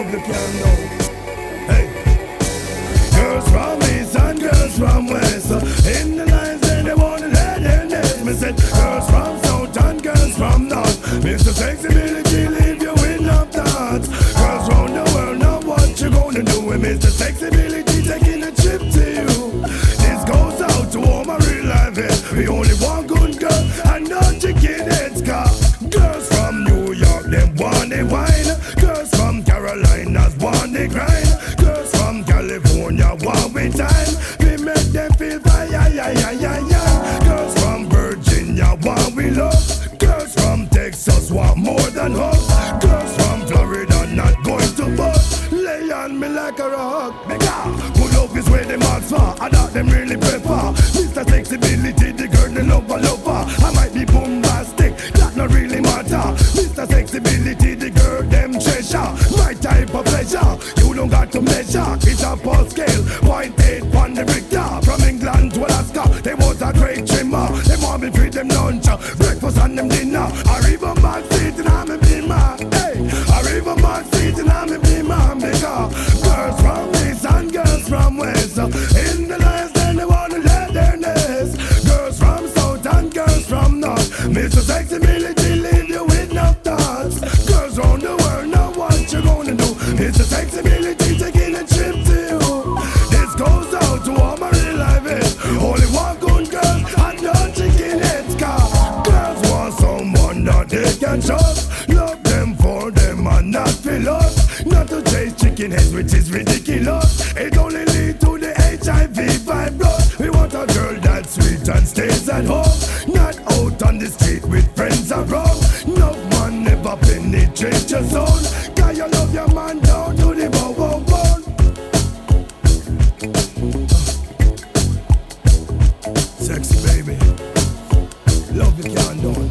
Hey, girls from east and girls from west, in the lines and they want to head in it. Me said girls from south and girls from north. Mr. Flexibility leave you in love thoughts. Girls round the world know what you gonna do with Mr. Flexibility taking a trip to you. This goes out to all my real life. We only want California want Mr. Sexability, the girl, them treasure. My type of pleasure, you don't got to measure. It's a pulse scale, point eight on the Richter. From England to Alaska, they want a great trimmer. They want me feed them lunch, uh, breakfast and them dinner. I even back seat and I'm a beamer. Hey, I even back seat and I'm a beamer. Because girls from east and girls from west. Uh, in the lines, then they wanna let their nest. Girls from south and girls from north. Mr. Sexability, chicken heads, which is ridiculous. It only lead to the HIV fibroid. We want a girl that's sweet and stays at home. Not out on the street with friends around. No man never penetrate your zone. Cause you love your man down to the bone, bone, bone. Sexy baby, love you can't done.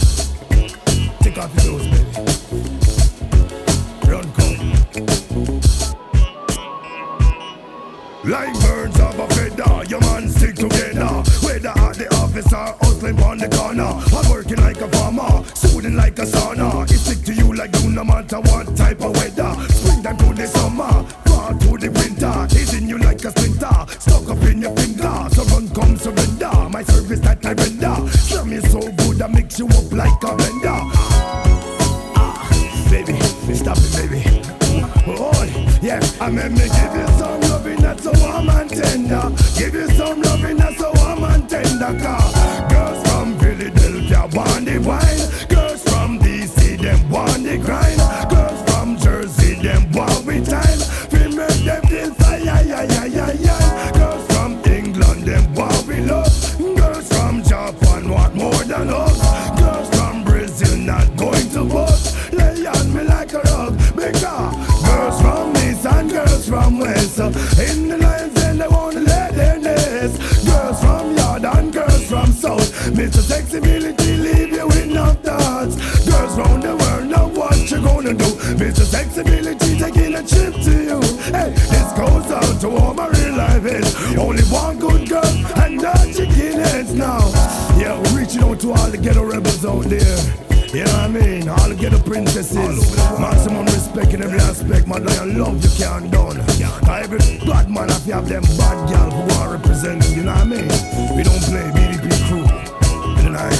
Take off your clothes, baby. Like birds of a feather, your man stick together. Whether at the office or hustling on the corner, I'm working like a farmer, soothing like a sauna. It stick to you like glue no matter what type of weather. Springtime to the summer, fall to the winter, hitting you like a splinter, stuck up in your finger. So run, come surrender. My service that I render, slam you so good I mix you up like a blender. Ah, baby, stop it, baby. Oh, yeah, I mean me give you tender. Give you some loving that's so warm and tender. Cause girls from Philadelphia want the wine. Girls from DC them want the grind. Girls from Jersey them want we time. We make them feel fire, yeah, yeah, yeah, yeah. Girls from England them want we love. Girls from Japan want more than us. Girls from Brazil not going to bust. Lay on me like a rug, because girls from east and girls from west. In the Mr. Sexability, leave you with no thoughts. Girls round the world, know what you gonna do. Mr. Sexability, taking a trip to you. Hey, this goes out to all my real life is. Only one good girl and no chicken heads now. Yeah, reaching out to all the ghetto rebels out there. You know what I mean? All the ghetto princesses. Maximum respect in every aspect. Mad Lion love you can't done. Every bad man have to have them bad girl who are representing. You know what I mean? We don't play BDP tonight.